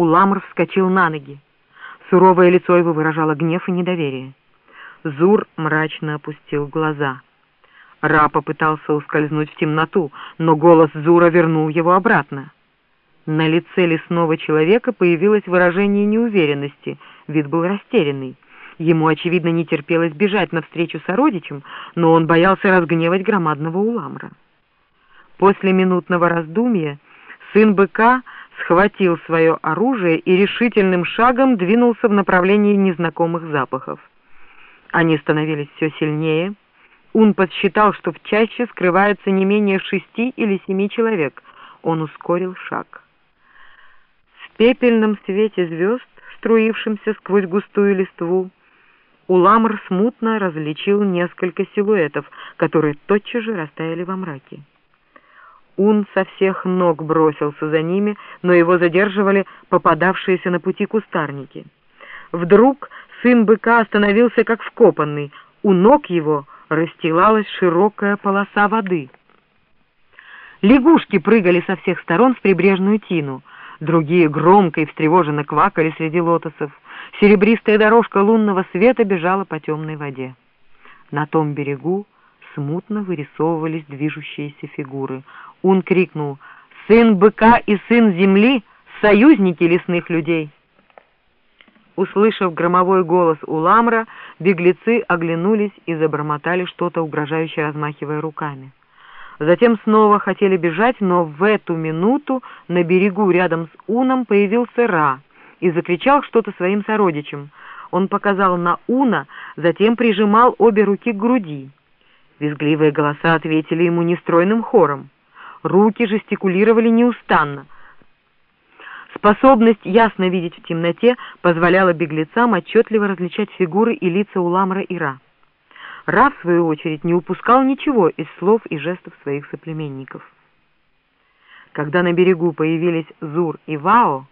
Уламр вскочил на ноги. Суровое лицо его выражало гнев и недоверие. Зур мрачно опустил глаза. Ра попытался ускользнуть в темноту, но голос Зура вернул его обратно. На лице лесного человека появилось выражение неуверенности, вид был растерянный. Ему, очевидно, не терпелось бежать навстречу сородичам, но он боялся разгневать громадного уламра. После минутного раздумья сын быка схватил свое оружие и решительным шагом двинулся в направлении незнакомых запахов. Они становились все сильнее. Он подсчитал, что в чаще скрывается не менее шести или семи человек. Он ускорил шаг. В пепельном свете звезд, струившемся сквозь густую листву, Уламр смутно различил несколько силуэтов, которые тотчас же растаяли во мраке. Он со всех ног бросился за ними, но его задерживали попадавшиеся на пути кустарники. Вдруг сын быка остановился как вкопанный, у ног его расстилалась широкая полоса воды. Лягушки прыгали со всех сторон в прибрежную тину, другие громко и встревоженно квакали среди лотосов. Серебристая дорожка лунного света бежала по темной воде. На том берегу смутно вырисовывались движущиеся фигуры. Он крикнул «Сын быка и сын земли — союзники лесных людей!» Услышав громовой голос Уламра, беглецы оглянулись и забормотали что-то, угрожающе размахивая руками. Затем снова хотели бежать, но в эту минуту на берегу рядом с Уном появился Ра и закричал что-то своим сородичам. Он показал на Уна, затем прижимал обе руки к груди. Визгливые голоса ответили ему нестройным хором. Руки жестикулировали неустанно. Способность ясно видеть в темноте позволяла беглецам отчетливо различать фигуры и лица Уламра и Ра. Ра, в свою очередь, не упускал ничего из слов и жестов своих соплеменников. Когда на берегу появились Зур и Вао,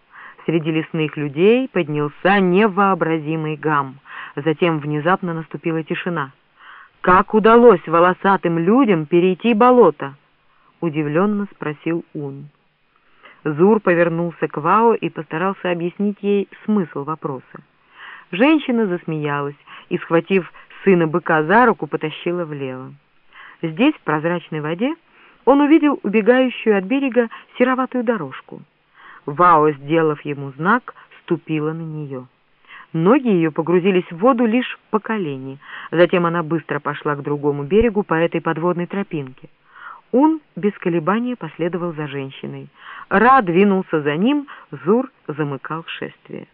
среди лесных людей поднялся невообразимый гам. Затем внезапно наступила тишина. «Как удалось волосатым людям перейти болото?» — удивленно спросил Ун. Зур повернулся к Вао и постарался объяснить ей смысл вопроса. Женщина засмеялась и, схватив сына быка за руку, потащила влево. Здесь, в прозрачной воде, он увидел убегающую от берега сероватую дорожку. Вао, сделав ему знак, ступила на нее. Ноги ее погрузились в воду лишь по колени. Затем она быстро пошла к другому берегу по этой подводной тропинке. Он без колебания последовал за женщиной. Ра двинулся за ним, Зур замыкал шествие.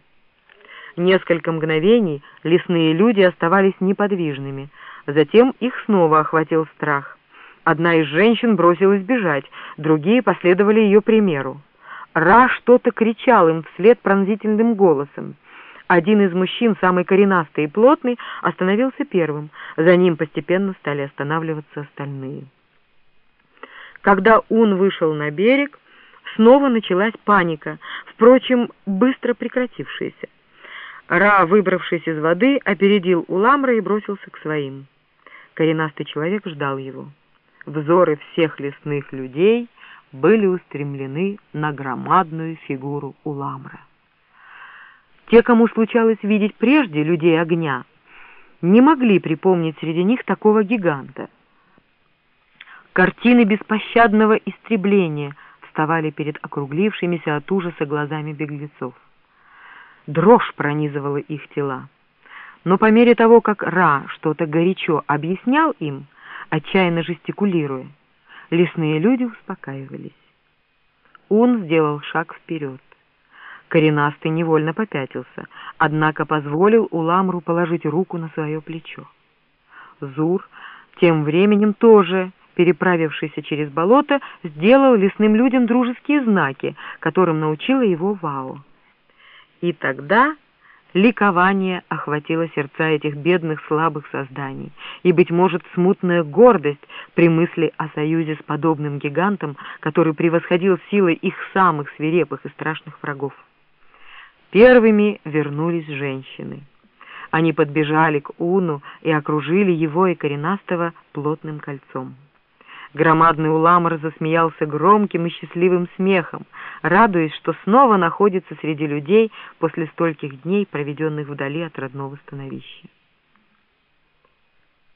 Несколько мгновений лесные люди оставались неподвижными. Затем их снова охватил страх. Одна из женщин бросилась бежать, другие последовали ее примеру. Ра что-то кричал им вслед пронзительным голосом. Один из мужчин, самый коренастый и плотный, остановился первым. За ним постепенно стали останавливаться остальные. Когда он вышел на берег, снова началась паника, впрочем, быстро прекратившаяся. Ра, выбравшись из воды, опередил Уламра и бросился к своим. Коренастый человек ждал его. Взоры всех лесных людей были устремлены на громадную фигуру Уламра. Те, кому случалось видеть прежде людей огня, не могли припомнить среди них такого гиганта. Картины беспощадного истребления вставали перед округлившимися от ужаса глазами беглецов. Дрожь пронизывала их тела. Но по мере того, как Ра что-то горячо объяснял им, отчаянно жестикулируя, лесные люди успокаивались. Он сделал шаг вперед. Коренастый невольно попятился, однако позволил Уламру положить руку на свое плечо. Зур тем временем тоже, переправившийся через болото, сделал лесным людям дружеские знаки, которым научила его Вао. И тогда ликование охватило сердца этих бедных слабых созданий, и, быть может, смутная гордость при мысли о союзе с подобным гигантом, который превосходил силой их самых свирепых и страшных врагов. Первыми вернулись женщины. Они подбежали к Уну и окружили его и коренастого плотным кольцом. Громадный уламр засмеялся громким и счастливым смехом, радуясь, что снова находится среди людей после стольких дней, проведенных вдали от родного становища.